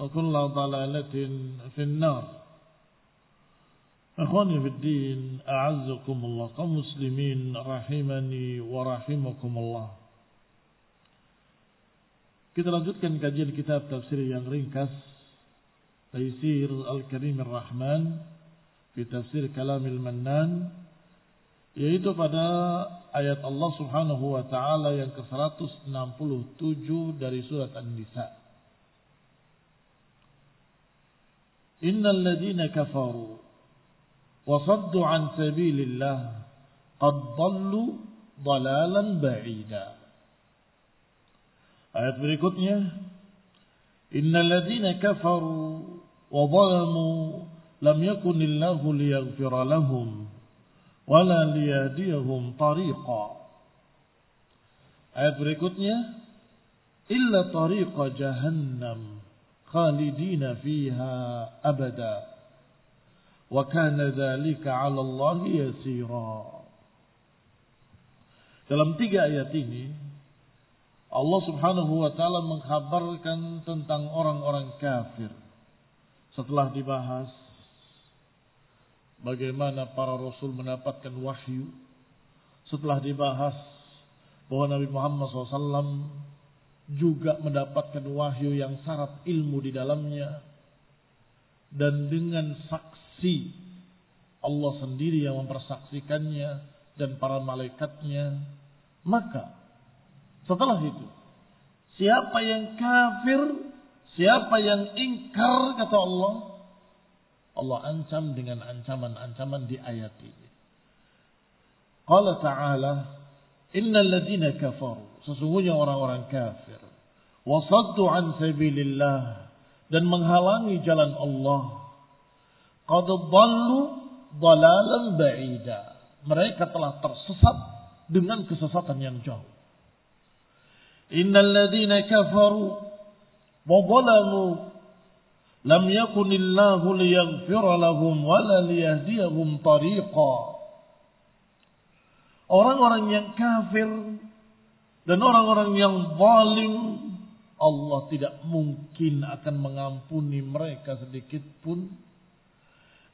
وكل ضلالة في النار أخواني في الدين أعزكم الله كمسلمين رحمني ورحمكم الله Kita lanjutkan kajian kitab tafsir yang ringkas Taisir Al-Karim Ar-Rahman Fi tafsir Kalamil Mannan Yaitu pada ayat Allah subhanahu wa ta'ala yang ke-167 dari surat An-Nisa Innal ladhina kafaru wa saddu an sabilillah qad dallu dalalan ba'ida Ayat berikutnya. Innal ladhina kafaru wa zalamu lam yakunillahu liyaghfira lahum wala liyahdiyahum tariqa Ayat berikutnya. illa tariqa jahannam fiha abada wa kana dhalika 'ala Allah yasira Dalam tiga ayat ini Allah Subhanahu wa taala mengkhabarkan tentang orang-orang kafir. Setelah dibahas bagaimana para rasul mendapatkan wahyu, setelah dibahas bahwa Nabi Muhammad SAW juga mendapatkan wahyu yang syarat ilmu di dalamnya dan dengan saksi Allah sendiri yang mempersaksikannya dan para malaikatnya maka setelah itu, siapa yang kafir, siapa yang ingkar kata Allah, Allah ancam dengan ancaman-ancaman di ayat ini. Qala ta'ala, innal ladina kafaru, Sesungguhnya orang-orang kafir. Wasaddu an sabilillah. Dan menghalangi jalan Allah. Qad dhallu dalalan ba'ida. Mereka telah tersesat dengan kesesatan yang jauh. Innal ladzina kafaru wa dhalamu lam yakunillahu liyaghfira lahum wa la liyahdiyahum tariqa. Orang-orang yang kafir dan orang-orang yang zalim Allah tidak mungkin akan mengampuni mereka sedikit pun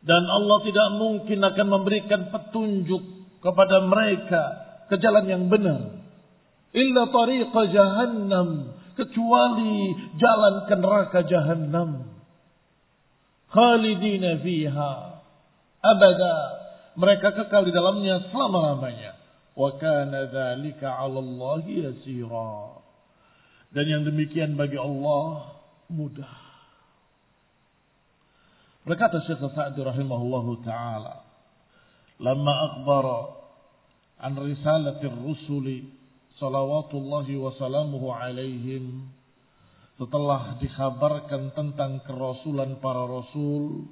Dan Allah tidak mungkin akan memberikan petunjuk kepada mereka ke jalan yang benar. Illa tariqa jahannam. Kecuali jalan ke neraka jahannam. Khalidina fiha. Abada. Mereka kekal di dalamnya selama-lamanya. Wa kana dhalika ala Allah yasira. Dan yang demikian bagi Allah mudah. Berkata Syekh Sa'di rahimahullahu taala, "Lamma akhbara an risalatir rusuli salawatullahi wa salamuhu alaihim" setelah dikhabarkan tentang kerasulan para rasul,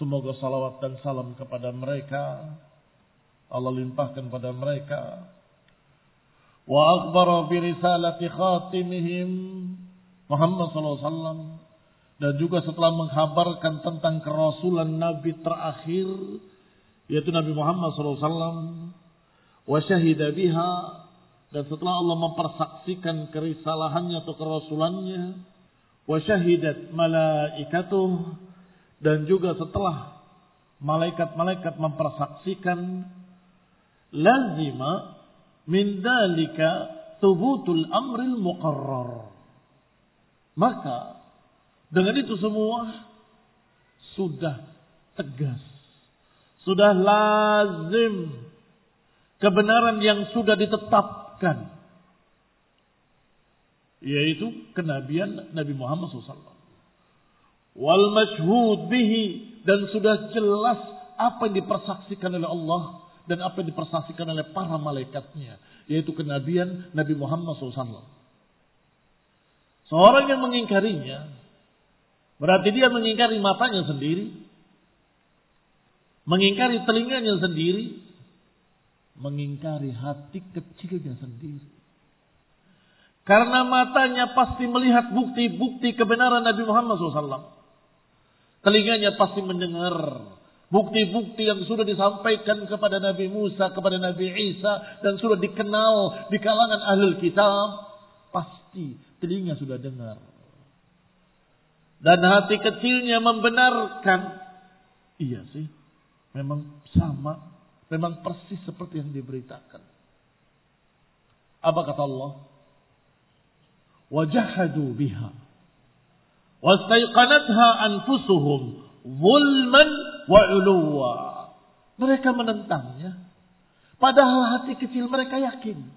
semoga salawat dan salam kepada mereka, Allah limpahkan pada mereka. Wa akhbara bi risalati khatimihim Muhammad sallallahu alaihi wasallam dan juga setelah menghabarkan tentang kerasulan Nabi terakhir yaitu Nabi Muhammad SAW wa syahida biha dan setelah Allah mempersaksikan kerisalahannya atau kerasulannya wa syahidat malaikatuh dan juga setelah malaikat-malaikat mempersaksikan lazima min dalika thubutul amril muqarrar maka dengan itu semua sudah tegas. Sudah lazim kebenaran yang sudah ditetapkan. Yaitu kenabian Nabi Muhammad SAW. Wal mashhud bihi. Dan sudah jelas apa yang dipersaksikan oleh Allah. Dan apa yang dipersaksikan oleh para malaikatnya. Yaitu kenabian Nabi Muhammad SAW. Seorang yang mengingkarinya Berarti dia mengingkari matanya sendiri. Mengingkari telinganya sendiri. Mengingkari hati kecilnya sendiri. Karena matanya pasti melihat bukti-bukti kebenaran Nabi Muhammad SAW. Telinganya pasti mendengar bukti-bukti yang sudah disampaikan kepada Nabi Musa, kepada Nabi Isa, dan sudah dikenal di kalangan ahlul kitab. Pasti telinga sudah dengar dan hati kecilnya membenarkan. Iya sih, memang sama, memang persis seperti yang diberitakan. Apa kata Allah? Wajahadu biha. Wastaiqanatha anfusuhum zulman wa uluwa. Mereka menentangnya. Padahal hati kecil mereka yakin.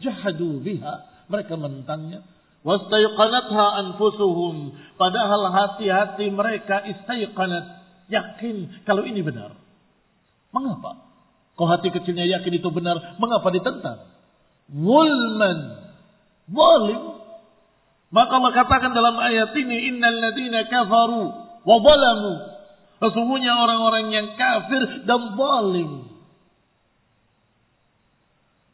Jahadu biha. Mereka menentangnya Wastaiqanatha anfusuhum. Padahal hati-hati mereka istaiqanat. Yakin kalau ini benar. Mengapa? Kau hati kecilnya yakin itu benar. Mengapa ditentang? Wulman. Zalim. Maka Allah katakan dalam ayat ini. Innal ladina kafaru. Wa zalamu. Sesungguhnya orang-orang yang kafir dan zalim.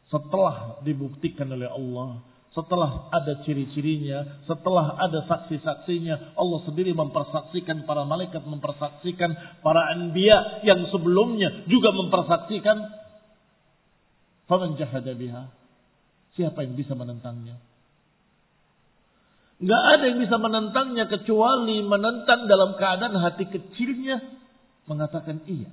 Setelah dibuktikan oleh Allah setelah ada ciri-cirinya, setelah ada saksi-saksinya, Allah sendiri mempersaksikan para malaikat, mempersaksikan para anbiya yang sebelumnya juga mempersaksikan. Faman jahada. Siapa yang bisa menentangnya? Gak ada yang bisa menentangnya kecuali menentang dalam keadaan hati kecilnya mengatakan iya.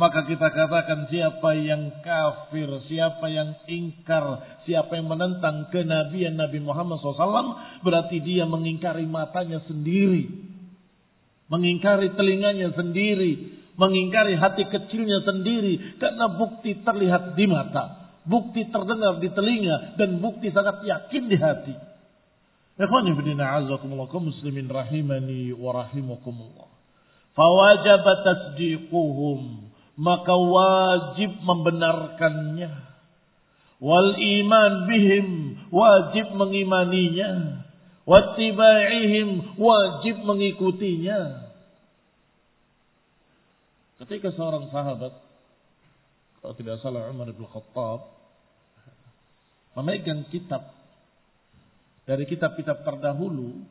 Maka kita katakan siapa yang kafir, siapa yang ingkar, siapa yang menentang kenabian Nabi Muhammad SAW, berarti dia mengingkari matanya sendiri. Mengingkari telinganya sendiri. Mengingkari hati kecilnya sendiri. Karena bukti terlihat di mata. Bukti terdengar di telinga. Dan bukti sangat yakin di hati. Ikhwan ibn muslimin rahimani wa rahimakumullah. Fawajib tasdiquhum. Maka wajib membenarkannya. Wal iman bihim. Wajib mengimaninya. Wattiba'ihim. Wajib mengikutinya. Ketika seorang sahabat. Kalau tidak salah Umar ibn Khattab. Memegang kitab. Dari kitab-kitab terdahulu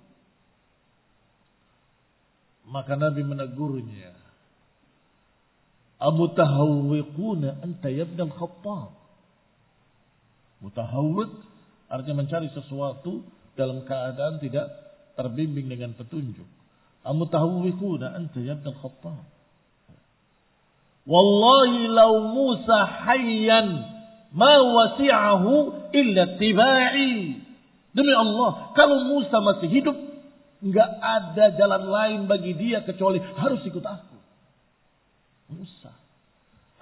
maka Nabi menegurnya. Amutahawwiquna anta yabna al-khattab. Mutahawwiq artinya mencari sesuatu dalam keadaan tidak terbimbing dengan petunjuk. Amutahawwikuna anta ya Ibn Khattab. Wallahi law Musa hayyan ma wasi'ahu illa tiba'i. Demi Allah, kalau Musa masih hidup, nggak ada jalan lain bagi dia kecuali harus ikut aku. Musa.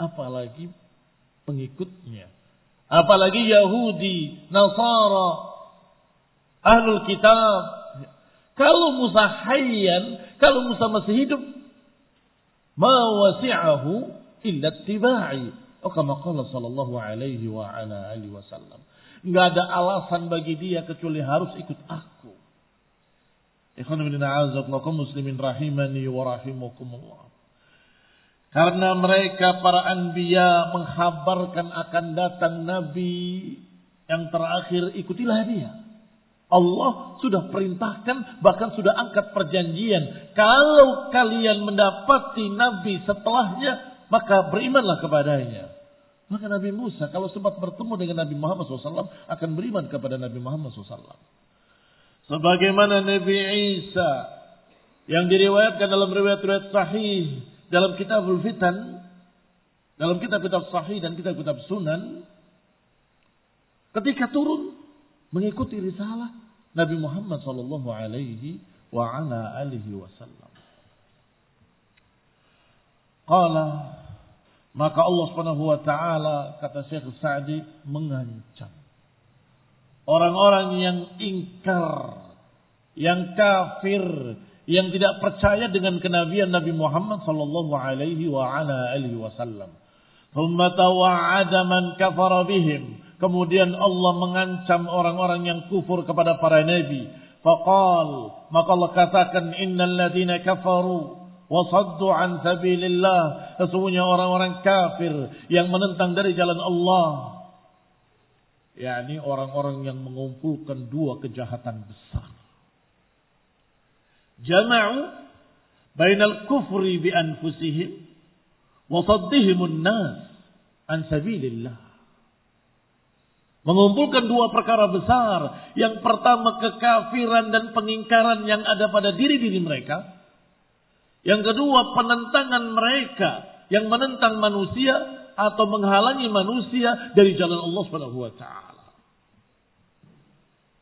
Apalagi pengikutnya. Apalagi Yahudi, Nasara, Ahlul Kitab. Kalau Musa hayyan, kalau Musa masih hidup, ma wasi'ahu illa tiba'i. Oh kama sallallahu alaihi wa ala alihi wasallam. Enggak ada alasan bagi dia kecuali harus ikut aku. Muslimin rahimani wa rahimakumullah. Karena mereka para anbiya menghabarkan akan datang nabi yang terakhir ikutilah dia. Allah sudah perintahkan bahkan sudah angkat perjanjian. Kalau kalian mendapati nabi setelahnya maka berimanlah kepadanya. Maka Nabi Musa kalau sempat bertemu dengan Nabi Muhammad SAW akan beriman kepada Nabi Muhammad SAW. Sebagaimana Nabi Isa yang diriwayatkan dalam riwayat-riwayat sahih dalam kitabul fitan, dalam kitab-kitab sahih dan kitab-kitab sunan, ketika turun mengikuti risalah Nabi Muhammad sallallahu alaihi wa ala alihi wasallam. Qala maka Allah Subhanahu wa taala kata Syekh Sa'di mengancam orang-orang yang ingkar, yang kafir, yang tidak percaya dengan kenabian Nabi Muhammad sallallahu alaihi wa ala alihi wasallam. Thumma tawa'ada man kafara bihim. Kemudian Allah mengancam orang-orang yang kufur kepada para nabi. Faqal, maka Allah katakan innal ladzina kafaru wa saddu an sabilillah. Sesungguhnya orang-orang kafir yang menentang dari jalan Allah. yakni orang-orang yang mengumpulkan dua kejahatan besar jama'u bainal kufri bi anfusihim wa saddihimun nas an sabilillah. Mengumpulkan dua perkara besar. Yang pertama kekafiran dan pengingkaran yang ada pada diri-diri mereka. Yang kedua penentangan mereka yang menentang manusia atau menghalangi manusia dari jalan Allah Subhanahu wa taala.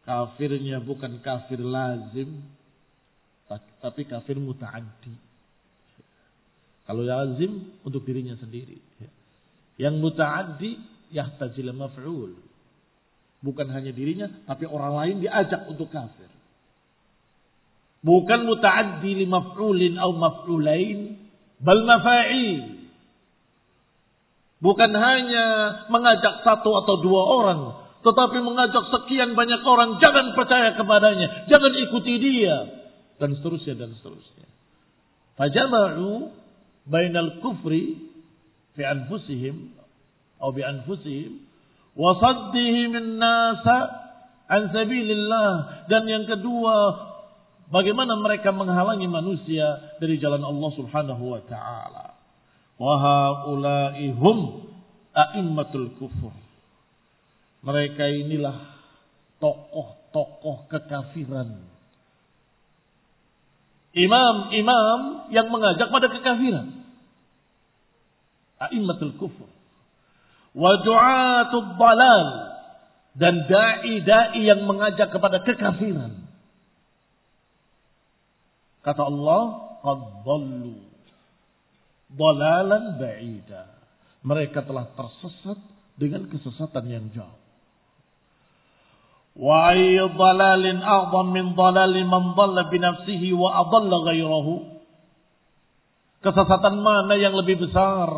Kafirnya bukan kafir lazim, tapi kafir muta'addi. Kalau lazim untuk dirinya sendiri. Yang muta'addi yahtajil maf'ul. Bukan hanya dirinya, tapi orang lain diajak untuk kafir. Bukan muta'addi li maf'ulin atau maf'ulain, bal mafa'il. Bukan hanya mengajak satu atau dua orang, tetapi mengajak sekian banyak orang, jangan percaya kepadanya, jangan ikuti dia dan seterusnya dan seterusnya. Fajama'u bainal kufri fi anfusihim atau bi anfusihim wa saddihim nasa an sabilillah dan yang kedua bagaimana mereka menghalangi manusia dari jalan Allah Subhanahu wa taala. Wa haula'i hum a'immatul kufur. Mereka inilah tokoh-tokoh kekafiran imam-imam yang mengajak pada kekafiran. A'immatul kufur. Wa du'atul. Dan da'i-da'i yang mengajak kepada kekafiran. Kata Allah, qad dalalan ba'ida. Mereka telah tersesat dengan kesesatan yang jauh. Wa dalalin a'dham min dalali man bi nafsihi wa adalla. Kesesatan mana yang lebih besar?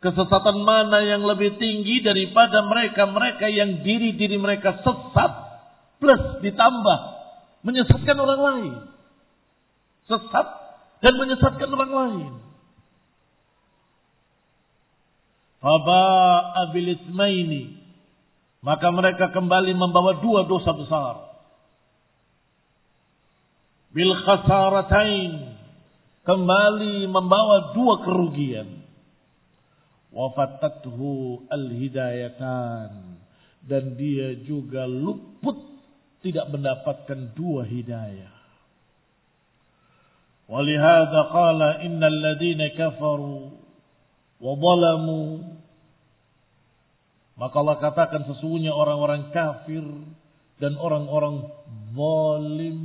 Kesesatan mana yang lebih tinggi daripada mereka-mereka yang diri-diri mereka sesat plus ditambah menyesatkan orang lain. Sesat dan menyesatkan orang lain. Faba abilismaini maka mereka kembali membawa dua dosa besar. Bil khasaratain. Kembali membawa dua kerugian. Wafatathu al-hidayatan. Dan dia juga luput tidak mendapatkan dua hidayah. ولهذا قال إن الذين كفروا وظلموا maka Allah katakan sesungguhnya orang-orang kafir dan orang-orang zalim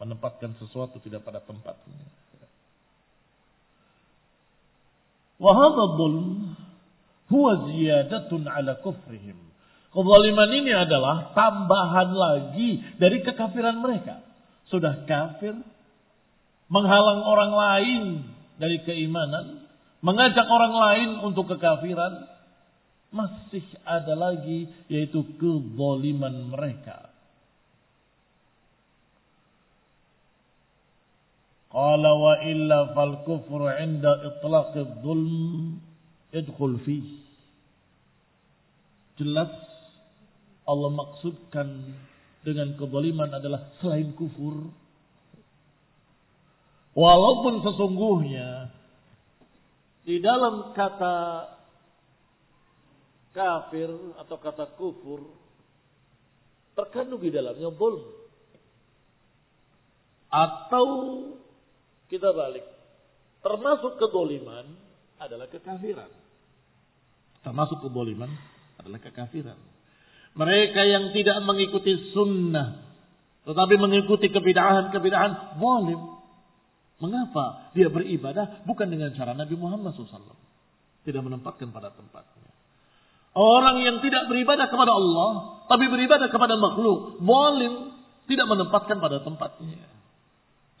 menempatkan sesuatu tidak pada tempatnya. Wahada dhulm huwa ziyadatun ala kufrihim. Kezaliman ini adalah tambahan lagi dari kekafiran mereka. Sudah kafir, menghalang orang lain dari keimanan, mengajak orang lain untuk kekafiran, masih ada lagi yaitu kezaliman mereka. Qala wa illa fal kufru inda itlaq dhulm idkhul fi. Jelas Allah maksudkan dengan kezaliman adalah selain kufur. Walaupun sesungguhnya di dalam kata kafir atau kata kufur terkandung di dalamnya zulm. Atau kita balik. Termasuk kedoliman adalah kekafiran. Termasuk kedoliman adalah kekafiran. Mereka yang tidak mengikuti sunnah. Tetapi mengikuti kebidahan-kebidahan zalim. Mengapa dia beribadah bukan dengan cara Nabi Muhammad SAW. Tidak menempatkan pada tempatnya. Orang yang tidak beribadah kepada Allah, tapi beribadah kepada makhluk, zalim, tidak menempatkan pada tempatnya.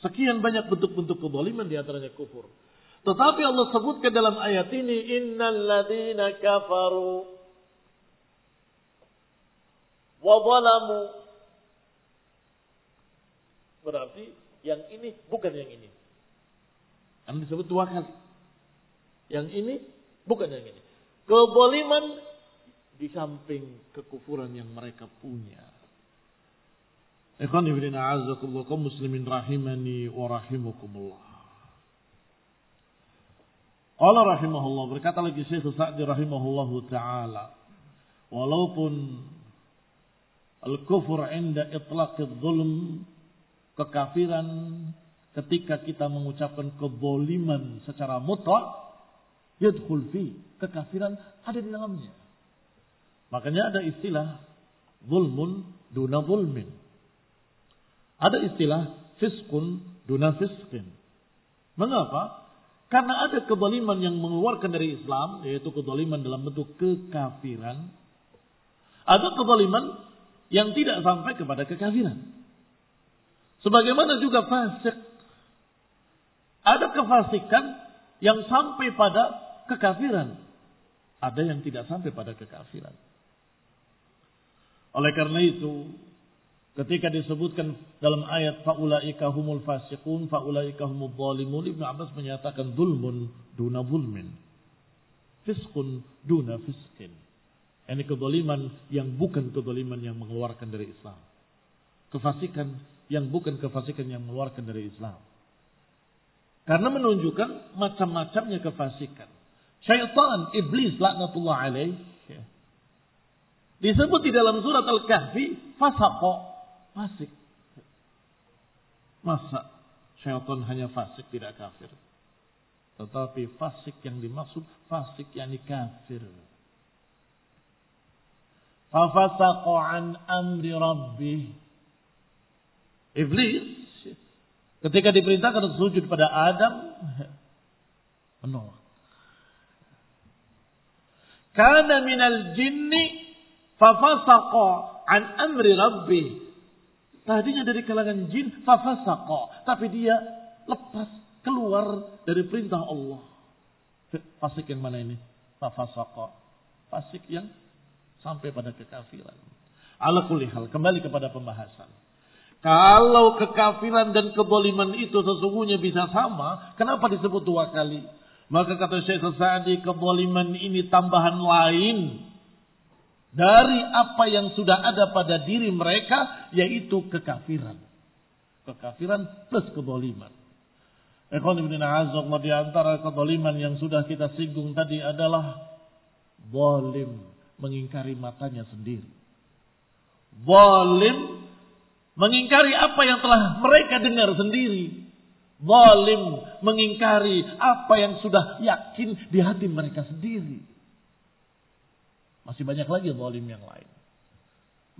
Sekian banyak bentuk-bentuk kezaliman di antaranya kufur. Tetapi Allah sebutkan dalam ayat ini innal ladina kafaru wa zalamu Berarti yang ini bukan yang ini. Kan disebut dua kali. Yang ini bukan yang ini. Kezaliman di samping kekufuran yang mereka punya. Ikhwan ibn a'azakullah kaum muslimin rahimani wa rahimakumullah. Allah rahimahullah berkata lagi Syekh Sa'di rahimahullahu taala walaupun al-kufur inda itlaq zulm kekafiran ketika kita mengucapkan keboliman secara mutlak yadkhul fi kekafiran ada di dalamnya makanya ada istilah zulmun duna zulmin ada istilah fiskun duna fiskin. Mengapa? Karena ada kezaliman yang mengeluarkan dari Islam, yaitu kezaliman dalam bentuk kekafiran. Ada kezaliman yang tidak sampai kepada kekafiran. Sebagaimana juga fasik. Ada kefasikan yang sampai pada kekafiran. Ada yang tidak sampai pada kekafiran. Oleh karena itu, Ketika disebutkan dalam ayat faulaika humul fasiqun faulaika humul zalimun Ibnu Abbas menyatakan zulmun duna zulmin. Fiskun duna fiskin. Ini kezaliman yang bukan kezaliman yang mengeluarkan dari Islam. Kefasikan yang bukan kefasikan yang mengeluarkan dari Islam. Karena menunjukkan macam-macamnya kefasikan. Syaitan, iblis laknatullah alaih. Disebut di dalam surat Al-Kahfi, fasaqo fasik. Masa syaitan hanya fasik tidak kafir? Tetapi fasik yang dimaksud fasik yang kafir. Fafasaqa an amri rabbih. Iblis ketika diperintahkan untuk sujud pada Adam menolak. Karena minal jinni fafasaqa an amri rabbih Tadinya dari kalangan jin, fafasaqa. Tapi dia lepas, keluar dari perintah Allah. Fasik yang mana ini? Fafasaqa. Fasik yang sampai pada kekafiran. Ala kulihal, kembali kepada pembahasan. Kalau kekafiran dan keboliman itu sesungguhnya bisa sama, kenapa disebut dua kali? Maka kata Syekh Sa'adi, keboliman ini tambahan lain dari apa yang sudah ada pada diri mereka yaitu kekafiran. Kekafiran plus keboliman. Ekon ibn Azok di antara keboliman yang sudah kita singgung tadi adalah bolim mengingkari matanya sendiri. Bolim Mengingkari apa yang telah mereka dengar sendiri. Zalim mengingkari apa yang sudah yakin di hati mereka sendiri. Masih banyak lagi zalim yang lain.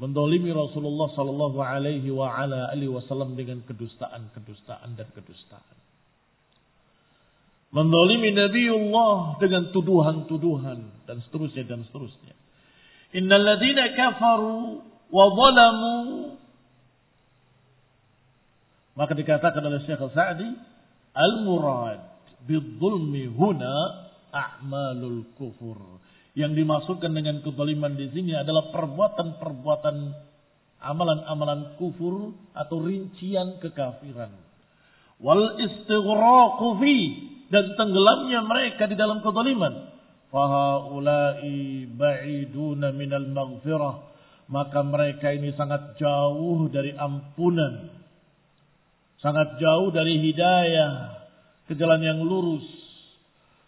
Mendolimi Rasulullah Sallallahu Alaihi Wasallam dengan kedustaan, kedustaan dan kedustaan. Mendolimi Nabiullah dengan tuduhan-tuduhan dan seterusnya dan seterusnya. Innal kafaru wa zalamu maka dikatakan oleh Syekh Sa'di, al-murad bidzulmi huna a'malul kufur. Yang dimaksudkan dengan kezaliman di sini adalah perbuatan-perbuatan amalan-amalan kufur atau rincian kekafiran. Wal istighraqu fi dan tenggelamnya mereka di dalam kezaliman. Fahaulai ba'iduna minal maghfirah. Maka mereka ini sangat jauh dari ampunan sangat jauh dari hidayah ke jalan yang lurus.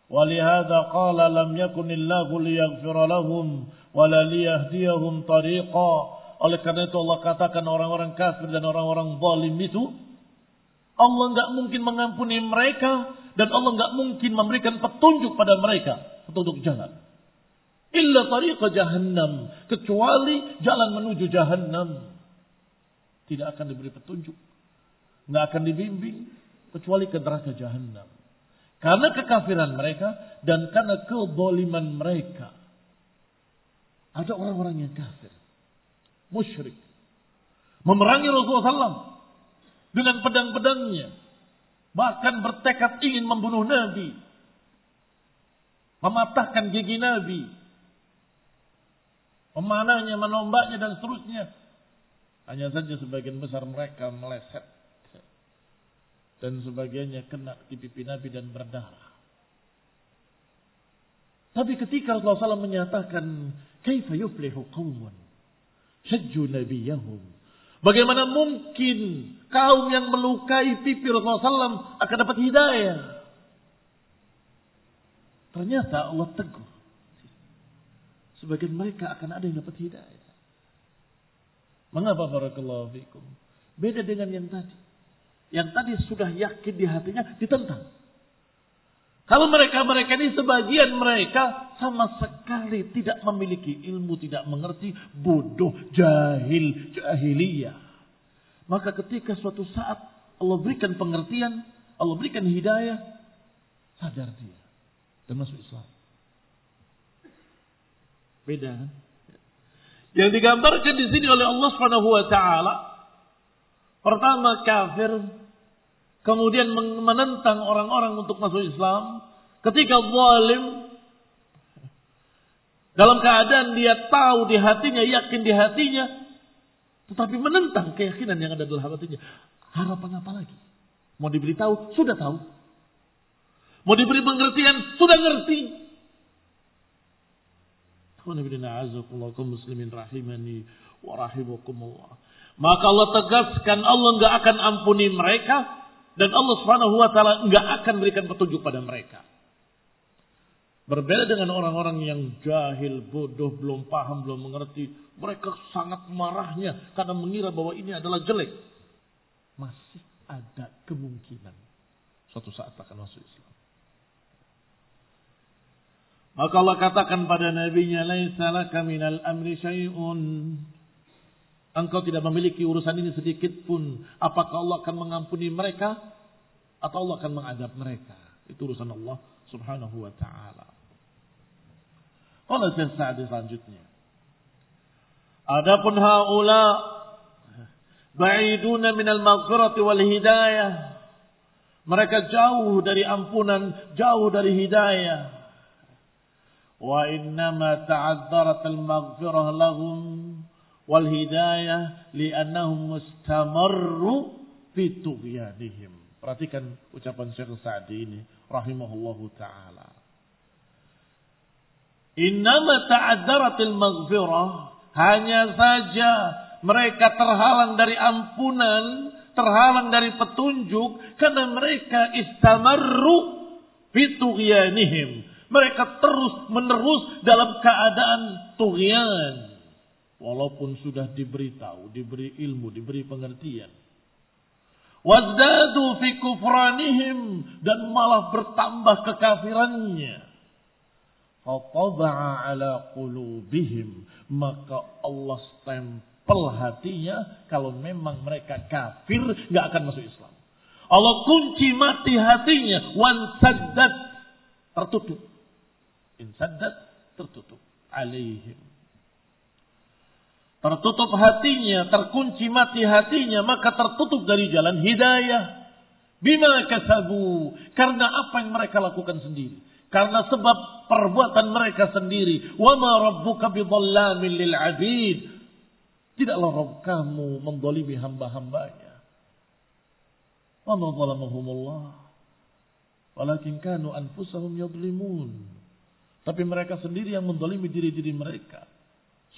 Walihada qala lam yakunillahu liyaghfira lahum wala liyahdiyahum tariqa. Oleh karena itu Allah katakan orang-orang kafir dan orang-orang zalim itu Allah nggak mungkin mengampuni mereka dan Allah nggak mungkin memberikan petunjuk pada mereka, petunjuk jalan. Illa tariqa jahannam, kecuali jalan menuju jahannam. Tidak akan diberi petunjuk nggak akan dibimbing kecuali ke neraka jahanam. Karena kekafiran mereka dan karena keboliman mereka. Ada orang-orang yang kafir. Musyrik. Memerangi Rasulullah SAW. Dengan pedang-pedangnya. Bahkan bertekad ingin membunuh Nabi. Mematahkan gigi Nabi. Memanahnya, menombaknya dan seterusnya. Hanya saja sebagian besar mereka meleset dan sebagainya kena di pipi Nabi dan berdarah. Tapi ketika Rasulullah SAW menyatakan, Kaifa yuflihu qawmun syajju nabiyahum. Bagaimana mungkin kaum yang melukai pipi Rasulullah SAW akan dapat hidayah? Ternyata Allah teguh. Sebagian mereka akan ada yang dapat hidayah. Mengapa barakallahu fikum? Beda dengan yang tadi yang tadi sudah yakin di hatinya ditentang. Kalau mereka-mereka ini sebagian mereka sama sekali tidak memiliki ilmu, tidak mengerti, bodoh, jahil, jahiliyah. Maka ketika suatu saat Allah berikan pengertian, Allah berikan hidayah, sadar dia dan masuk Islam. Beda kan? Yang digambarkan di sini oleh Allah Subhanahu wa taala pertama kafir kemudian menentang orang-orang untuk masuk Islam, ketika zalim dalam keadaan dia tahu di hatinya, yakin di hatinya, tetapi menentang keyakinan yang ada dalam hatinya. Harapan apa lagi? Mau diberitahu, sudah tahu. Mau diberi pengertian, sudah ngerti. Maka Allah tegaskan Allah nggak akan ampuni mereka dan Allah Subhanahu wa taala enggak akan berikan petunjuk pada mereka. Berbeda dengan orang-orang yang jahil, bodoh, belum paham, belum mengerti. Mereka sangat marahnya karena mengira bahwa ini adalah jelek. Masih ada kemungkinan suatu saat akan masuk Islam. Maka Allah katakan pada nabinya, "Laisa laka minal amri syai'un." Engkau tidak memiliki urusan ini sedikit pun. Apakah Allah akan mengampuni mereka? Atau Allah akan mengadab mereka? Itu urusan Allah subhanahu wa ta'ala. Allah saat selanjutnya. Adapun haula ba'iduna minal maghfirati wal hidayah. Mereka jauh dari ampunan, jauh dari hidayah. Wa innama ta'adzarat al-maghfirah lahum wal hidayah li'annahum mustamarru fi tughyanihim. Perhatikan ucapan Syekh Sa'di ini rahimahullahu taala. Innama ta'addaratil maghfirah hanya saja mereka terhalang dari ampunan, terhalang dari petunjuk karena mereka istamarru fi tughyanihim. Mereka terus menerus dalam keadaan tughyan Walaupun sudah diberitahu, diberi ilmu, diberi pengertian. Wazdadu fi kufranihim dan malah bertambah kekafirannya. Fataba'a ala qulubihim. Maka Allah stempel hatinya kalau memang mereka kafir nggak akan masuk Islam. Allah kunci mati hatinya. Wan saddat tertutup. In saddat tertutup. Alaihim. Tertutup hatinya, terkunci mati hatinya, maka tertutup dari jalan hidayah. Bima kasabu. Karena apa yang mereka lakukan sendiri. Karena sebab perbuatan mereka sendiri. Wa ma rabbuka bidhallamin lil abid. Tidaklah Rabb kamu mendolimi hamba-hambanya. Wa ma zalamahumullah. Walakin kanu anfusahum yadlimun. Tapi mereka sendiri yang mendolimi diri-diri mereka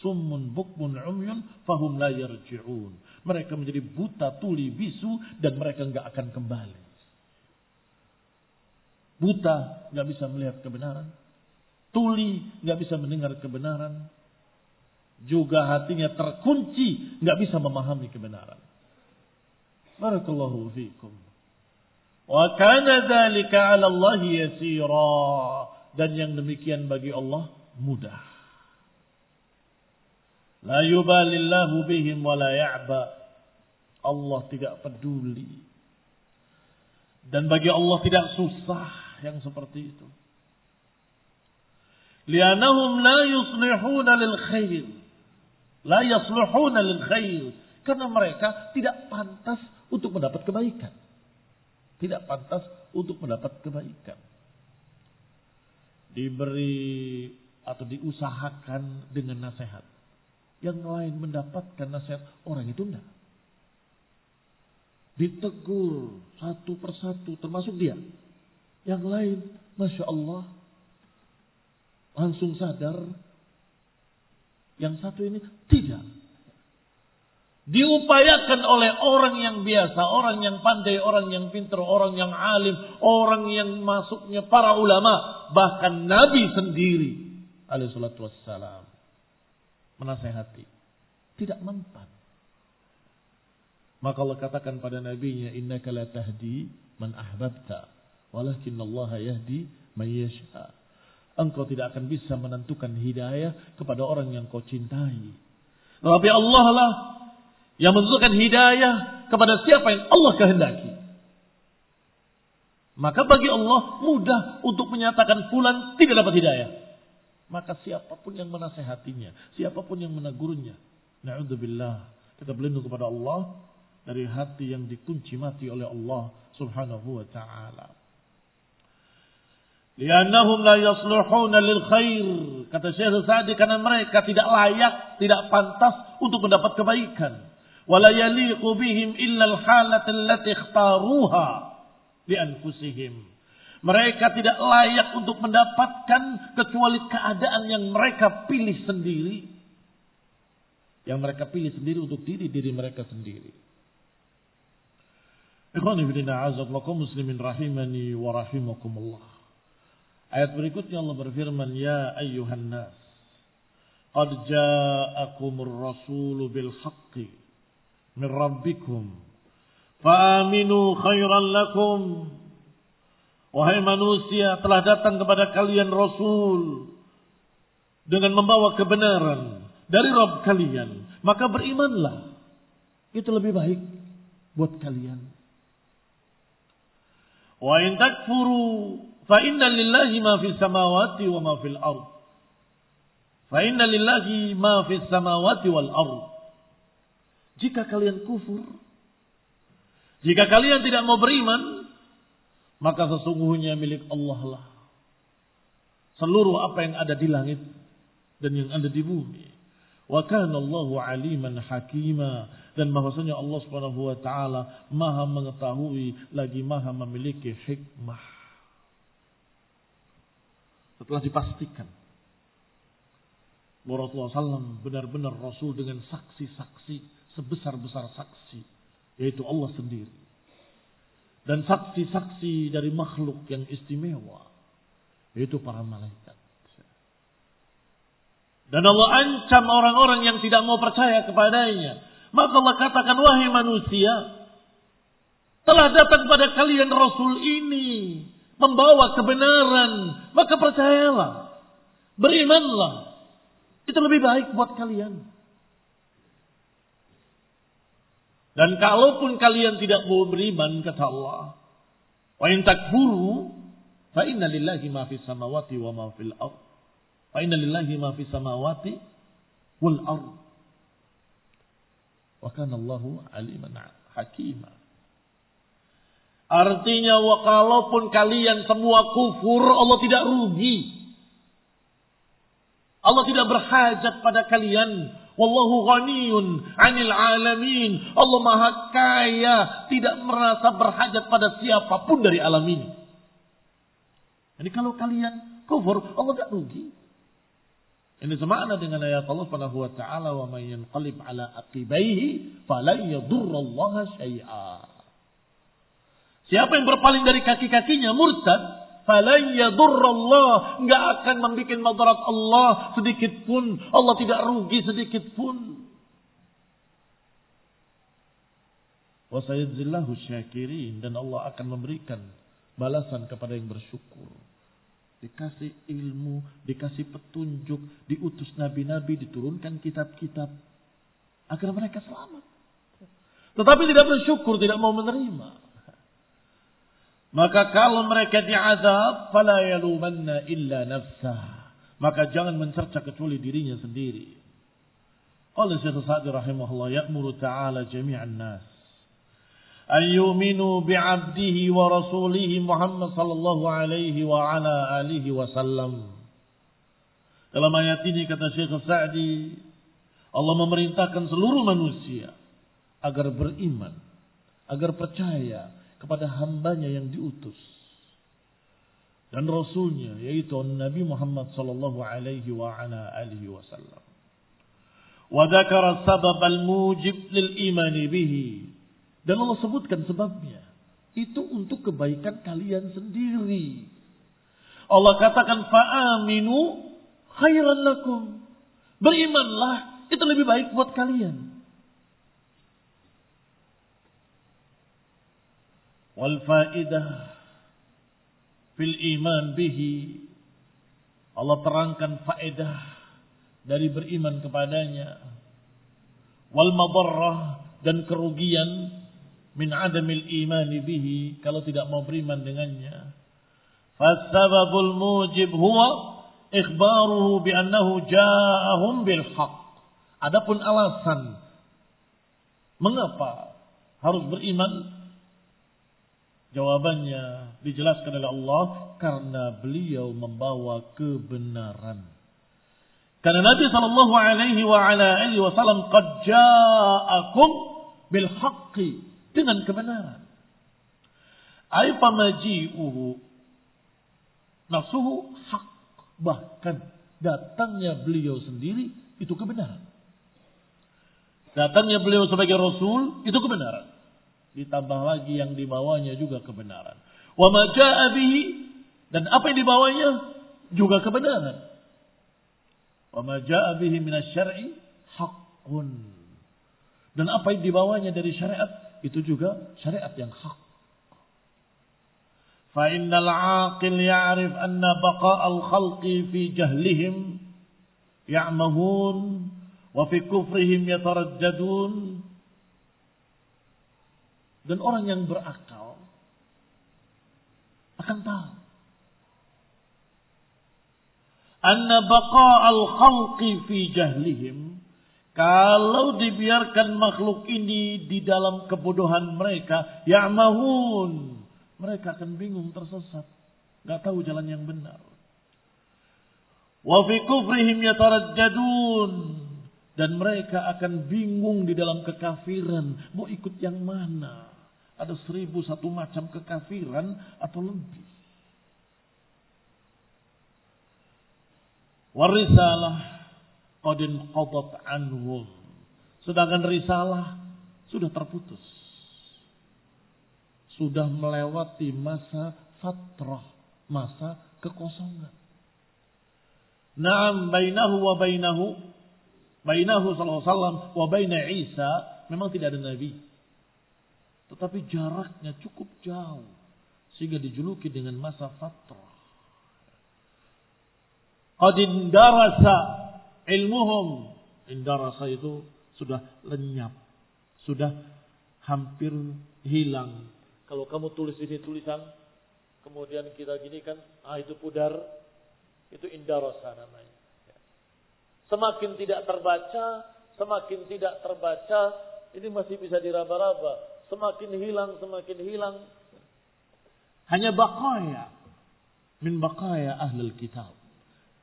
summun bukmun umyun fahum la yarji'un. Mereka menjadi buta, tuli, bisu dan mereka nggak akan kembali. Buta nggak bisa melihat kebenaran. Tuli nggak bisa mendengar kebenaran. Juga hatinya terkunci nggak bisa memahami kebenaran. Barakallahu fiikum. Wa kana dzalika 'ala Allah yasira. Dan yang demikian bagi Allah mudah. La yubalillahu bihim wa la ya'ba. Allah tidak peduli. Dan bagi Allah tidak susah yang seperti itu. Lianahum la yuslihuna lil khair. La yasluhuna lil khair. Karena mereka tidak pantas untuk mendapat kebaikan. Tidak pantas untuk mendapat kebaikan. Diberi atau diusahakan dengan nasihat yang lain mendapatkan nasihat, orang itu enggak. Ditegur satu persatu termasuk dia. Yang lain, Masya Allah, langsung sadar. Yang satu ini tidak. Diupayakan oleh orang yang biasa, orang yang pandai, orang yang pintar, orang yang alim, orang yang masuknya para ulama, bahkan Nabi sendiri. Alaihissalatu wassalam menasehati. Tidak mempan. Maka Allah katakan pada nabinya, Innaka la tahdi man ahbabta. Walakin Allah yahdi man yasha. Engkau tidak akan bisa menentukan hidayah kepada orang yang kau cintai. Tapi Allah lah yang menentukan hidayah kepada siapa yang Allah kehendaki. Maka bagi Allah mudah untuk menyatakan fulan tidak dapat hidayah. Maka siapa pun yang menasehatinya, siapa pun yang menegurnya, na'udzubillah, kita berlindung kepada Allah dari hati yang dikunci mati oleh Allah Subhanahu wa taala. Liannahum la yasluhuna lil khair. Kata Syekh Sa'di karena mereka tidak layak, tidak pantas untuk mendapat kebaikan. Wala yaliqu bihim illa al-halat allati ikhtaruha li anfusihim mereka tidak layak untuk mendapatkan kecuali keadaan yang mereka pilih sendiri. Yang mereka pilih sendiri untuk diri-diri mereka sendiri. Muslimin rahimani wa rahimakumullah. Ayat berikutnya Allah berfirman, Ya ayyuhan nas, Qad ja'akumur rasulu bil haqqi min rabbikum. Fa'aminu khairan lakum Wahai manusia, telah datang kepada kalian Rasul dengan membawa kebenaran dari Rabb kalian. Maka berimanlah. Itu lebih baik buat kalian. Wa in takfuru fa inna lillahi ma fis samawati wa ma fil ard. Fa inna lillahi ma fis samawati wal ard. Jika kalian kufur, jika kalian tidak mau beriman, maka sesungguhnya milik Allah lah. Seluruh apa yang ada di langit dan yang ada di bumi. Wa kana Allahu aliman hakima dan bahwasanya Allah Subhanahu wa taala Maha mengetahui lagi Maha memiliki hikmah. Setelah dipastikan bahwa Rasulullah SAW benar-benar Rasul dengan saksi-saksi sebesar-besar saksi yaitu Allah sendiri dan saksi-saksi dari makhluk yang istimewa yaitu para malaikat. Dan Allah ancam orang-orang yang tidak mau percaya kepadanya. Maka Allah katakan, wahai manusia, telah datang pada kalian Rasul ini. Membawa kebenaran. Maka percayalah. Berimanlah. Itu lebih baik buat kalian. Dan kalaupun kalian tidak mau beriman, kata Allah. Wa in takfuru, fa inna lillahi ma fis samawati wa ma fil ardh. Fa inna lillahi ma fis samawati wal ard. Wa kana Allahu aliman hakima. Artinya kalaupun kalian semua kufur, Allah tidak rugi. Allah tidak berhajat pada kalian. Wallahu ghaniyun 'anil alamin. Allah Maha kaya, tidak merasa berhajat pada siapa pun dari alam ini. Jadi kalau kalian kufur, Allah tidak rugi. Ini semakna dengan ayat Allah Subhanahu wa taala wa may yanqalib ala aqibaihi falan yadurrallaha syai'a. Siapa yang berpaling dari kaki-kakinya murtad, falan yadurrallah, enggak akan membuat madarat Allah sedikit pun. Allah tidak rugi sedikit pun. Wa sayadzillahu syakirin dan Allah akan memberikan balasan kepada yang bersyukur dikasih ilmu, dikasih petunjuk, diutus nabi-nabi, diturunkan kitab-kitab agar mereka selamat. Tetapi tidak bersyukur, tidak mau menerima. Maka kalau mereka diazab, fala yalumanna illa nafsa. Maka jangan mencerca kecuali dirinya sendiri. Qala Syekh Sa'di rahimahullah ya'muru ta'ala jami'an nas an yu'minu bi'abdihi wa rasulih Muhammad sallallahu alaihi wa ala alihi wasallam. Dalam ayat ini kata Syekh Sa'di, Allah memerintahkan seluruh manusia agar beriman, agar percaya kepada hambanya yang diutus. Dan Rasulnya, yaitu Nabi Muhammad sallallahu alaihi wa ala alihi wasallam. Wa dzakara sabab al-mujib lil imani bihi dan Allah sebutkan sebabnya. Itu untuk kebaikan kalian sendiri. Allah katakan fa'aminu khairan lakum. Berimanlah, itu lebih baik buat kalian. Wal faidah fil iman bihi. Allah terangkan faedah dari beriman kepadanya. Wal madarrah dan kerugian min adamil iman bihi kalau tidak mau beriman dengannya. Fasababul mujib huwa ikhbaruhu bi annahu ja'ahum bil haqq. Adapun alasan mengapa harus beriman Jawabannya dijelaskan oleh Allah karena beliau membawa kebenaran. Karena Nabi sallallahu alaihi wa ala alihi wasallam qad ja'akum bil haqqi dengan kebenaran. Aifamaji'uhu nafsuhu hak. Bahkan datangnya beliau sendiri itu kebenaran. Datangnya beliau sebagai Rasul itu kebenaran ditambah lagi yang dibawanya juga kebenaran. Wa ma bihi dan apa yang dibawanya juga kebenaran. Wa ma bihi minasyar'i haqqun. Dan apa yang dibawanya dari syariat itu juga syariat yang hak. Fa innal aqil ya'rif anna baqa'al khalqi fi jahlihim ya'mahun wa fi kufrihim yatarajjadun dan orang yang berakal akan tahu. Anna al khalqi fi jahlihim. Kalau dibiarkan makhluk ini di dalam kebodohan mereka, ya mahun, mereka akan bingung tersesat, nggak tahu jalan yang benar. Wa fi kufrihim dan mereka akan bingung di dalam kekafiran, mau ikut yang mana? Ada seribu satu macam kekafiran atau lebih. Warisalah qadin qadat anhum. Sedangkan risalah sudah terputus. Sudah melewati masa fatrah, masa kekosongan. Naam bainahu wa bainahu bainahu sallallahu alaihi wasallam wa baina Isa memang tidak ada nabi. Tetapi jaraknya cukup jauh sehingga dijuluki dengan masa fatrah. Qad indarasa ilmuhum. Indarasa itu sudah lenyap. Sudah hampir hilang. Kalau kamu tulis ini tulisan, kemudian kita gini kan, ah itu pudar, itu indarasa namanya. Semakin tidak terbaca, semakin tidak terbaca, ini masih bisa diraba-raba. Semakin hilang, semakin hilang. Hanya bakaya. Min bakaya ahlul kitab.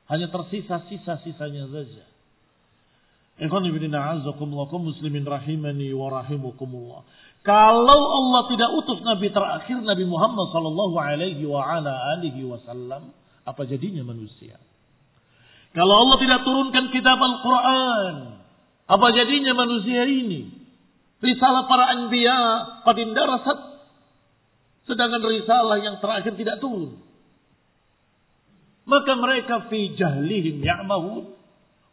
Hanya tersisa sisa-sisanya saja. Ikhwan ibn a'azakumullah muslimin rahimani wa rahimukumullah. Kalau Allah tidak utus Nabi terakhir Nabi Muhammad sallallahu alaihi wa ala alihi wasallam, apa jadinya manusia? Kalau Allah tidak turunkan kitab Al-Quran, apa jadinya manusia ini? Risalah para anbiya qad darasat sedangkan risalah yang terakhir tidak turun. Maka mereka fi jahlihim ya'mahun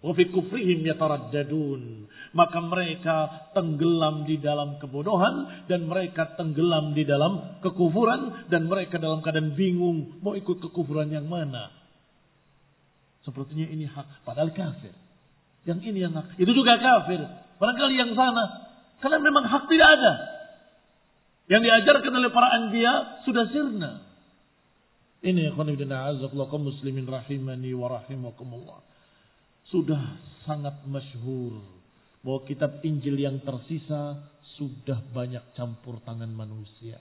wa fi kufrihim yataraddadun. Maka mereka tenggelam di dalam kebodohan dan mereka tenggelam di dalam kekufuran dan mereka dalam keadaan bingung mau ikut kekufuran yang mana. Sepertinya ini hak padahal kafir. Yang ini yang hak. Itu juga kafir. Barangkali yang sana karena memang hak tidak ada. Yang diajarkan oleh para anbiya sudah sirna. Ini khonibdina azakullakum muslimin rahimani wa rahimakumullah. Sudah sangat masyhur bahwa kitab Injil yang tersisa sudah banyak campur tangan manusia.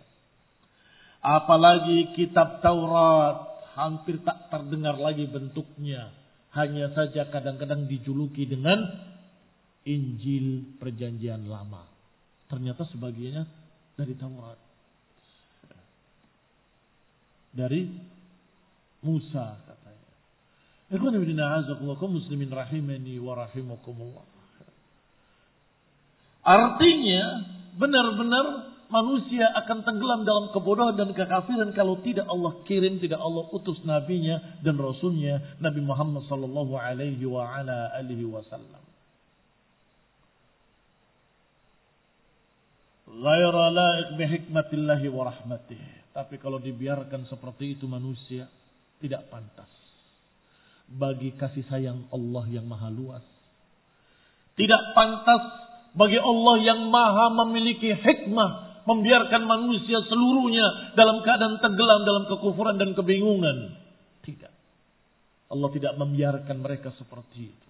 Apalagi kitab Taurat hampir tak terdengar lagi bentuknya. Hanya saja kadang-kadang dijuluki dengan Injil Perjanjian Lama. Ternyata sebagiannya dari Taurat. Dari Musa katanya. Ikhwan ibn muslimin rahimani wa rahimakumullah. Artinya benar-benar manusia akan tenggelam dalam kebodohan dan kekafiran kalau tidak Allah kirim, tidak Allah utus nabinya dan rasulnya Nabi Muhammad sallallahu alaihi wa ala alihi wasallam. Ghaira la'iq bihikmatillahi wa rahmatih. Tapi kalau dibiarkan seperti itu manusia tidak pantas bagi kasih sayang Allah yang maha luas. Tidak pantas bagi Allah yang maha memiliki hikmah membiarkan manusia seluruhnya dalam keadaan tenggelam dalam kekufuran dan kebingungan. Tidak. Allah tidak membiarkan mereka seperti itu.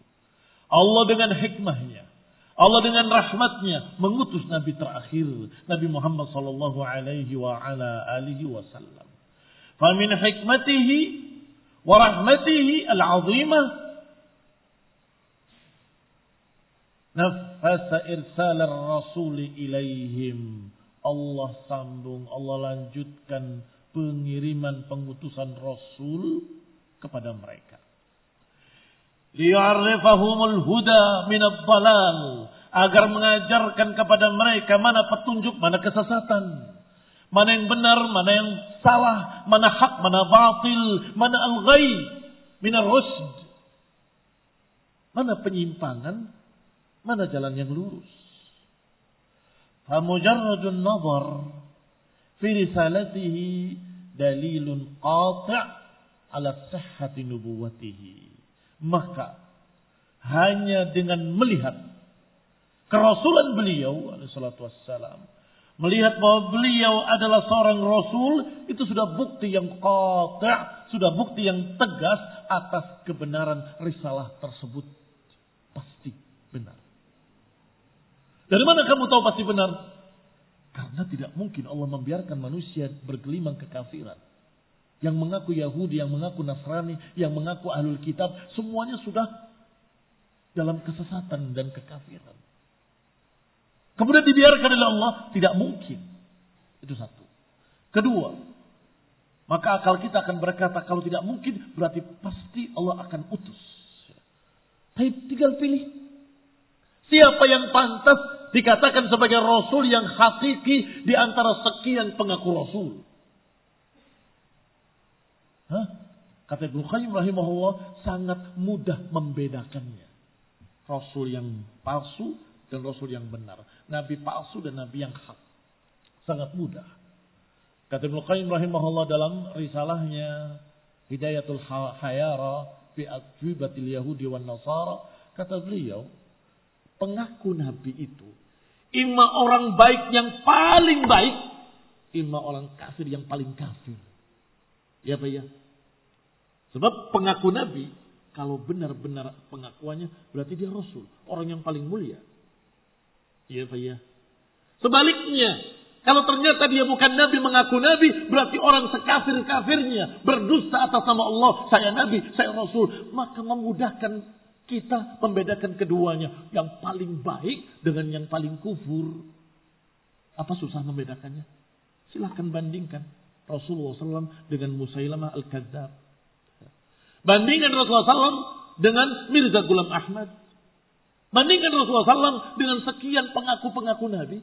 Allah dengan hikmahnya Allah dengan rahmatnya mengutus Nabi terakhir Nabi Muhammad sallallahu alaihi wa ala alihi wasallam. Famin hikmatihi wa rahmatihi al-azimah nafasa irsal ar-rasul ilaihim. Allah sambung, Allah lanjutkan pengiriman pengutusan Rasul kepada mereka liya'rifahumul huda minad dalal agar mengajarkan kepada mereka mana petunjuk, mana kesesatan. Mana yang benar, mana yang salah, mana hak, mana batil, mana al-ghay, minar rusd. Mana penyimpangan, mana jalan yang lurus. Famujarradun nazar fi risalatihi dalilun qati' ala sihhati nubuwatihi maka hanya dengan melihat kerasulan beliau alaihissalatu wassalam melihat bahwa beliau adalah seorang rasul itu sudah bukti yang qati' sudah bukti yang tegas atas kebenaran risalah tersebut. Pasti benar. Dari mana kamu tahu pasti benar? Karena tidak mungkin Allah membiarkan manusia bergelimang kekafiran yang mengaku Yahudi, yang mengaku Nasrani, yang mengaku Ahlul Kitab, semuanya sudah dalam kesesatan dan kekafiran. Kemudian dibiarkan oleh Allah, tidak mungkin. Itu satu. Kedua, maka akal kita akan berkata kalau tidak mungkin berarti pasti Allah akan utus. Tapi tinggal pilih. Siapa yang pantas dikatakan sebagai Rasul yang hakiki di antara sekian pengaku Rasul. Hah? Kata Ibnu Qayyim rahimahullah sangat mudah membedakannya. Rasul yang palsu dan Rasul yang benar. Nabi palsu dan Nabi yang hak. Sangat mudah. Kata Ibnu Qayyim rahimahullah dalam risalahnya Hidayatul Hayara fi Atwibatil Yahudi wan Nasara. Kata beliau, pengaku Nabi itu Ima orang baik yang paling baik, ima orang kafir yang paling kafir. Ya Pak ya? Sebab pengaku Nabi, kalau benar-benar pengakuannya, berarti dia Rasul. Orang yang paling mulia. Iya Pak ya? Sebaliknya, kalau ternyata dia bukan Nabi mengaku Nabi, berarti orang sekafir-kafirnya berdusta atas nama Allah. Saya Nabi, saya Rasul. Maka memudahkan kita membedakan keduanya. Yang paling baik dengan yang paling kufur. Apa susah membedakannya? Silahkan bandingkan. Rasulullah SAW dengan Musailamah Al-Kadzab. Bandingkan Rasulullah SAW dengan Mirza Ghulam Ahmad. Bandingkan Rasulullah SAW dengan sekian pengaku-pengaku Nabi.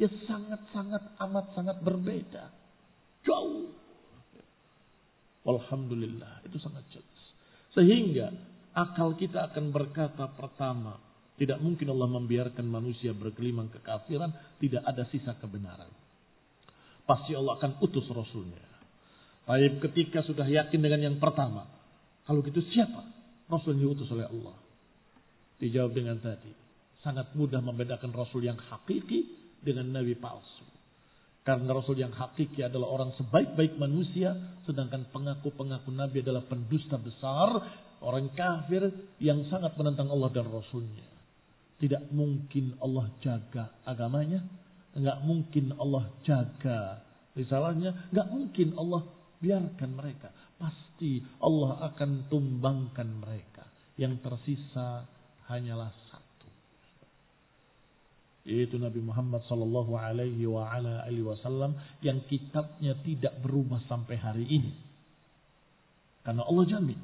Ya sangat-sangat amat sangat berbeda. Jauh. Alhamdulillah. Itu sangat jelas. Sehingga akal kita akan berkata pertama. Tidak mungkin Allah membiarkan manusia bergelimang kekafiran. Tidak ada sisa kebenaran. Pasti Allah akan utus Rasulnya. Baik ketika sudah yakin dengan yang pertama. Kalau gitu siapa? Rasul yang diutus oleh Allah. Dijawab dengan tadi. Sangat mudah membedakan Rasul yang hakiki dengan Nabi palsu. Karena Rasul yang hakiki adalah orang sebaik-baik manusia. Sedangkan pengaku-pengaku Nabi adalah pendusta besar. Orang kafir yang sangat menentang Allah dan Rasulnya. Tidak mungkin Allah jaga agamanya. Enggak mungkin Allah jaga risalahnya. Enggak mungkin Allah biarkan mereka. Pasti Allah akan tumbangkan mereka. Yang tersisa hanyalah satu. Yaitu Nabi Muhammad sallallahu alaihi wasallam yang kitabnya tidak berubah sampai hari ini. Karena Allah jamin.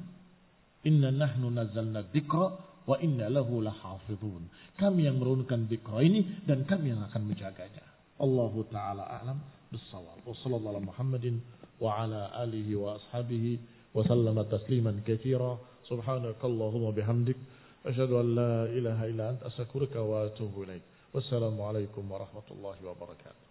Inna nahnu nazzalna dzikra Wa inna lahu lahafidhun. Kami yang merunkan dikra ini dan kami yang akan menjaganya. Allah Ta'ala alam bisawab. Wa sallallahu Muhammadin wa ala alihi wa ashabihi wa sallama tasliman kathira. Subhanakallahumma bihamdik. Asyadu an la ilaha illa anta asakurka wa atubu ilaik. Wassalamualaikum warahmatullahi wabarakatuh.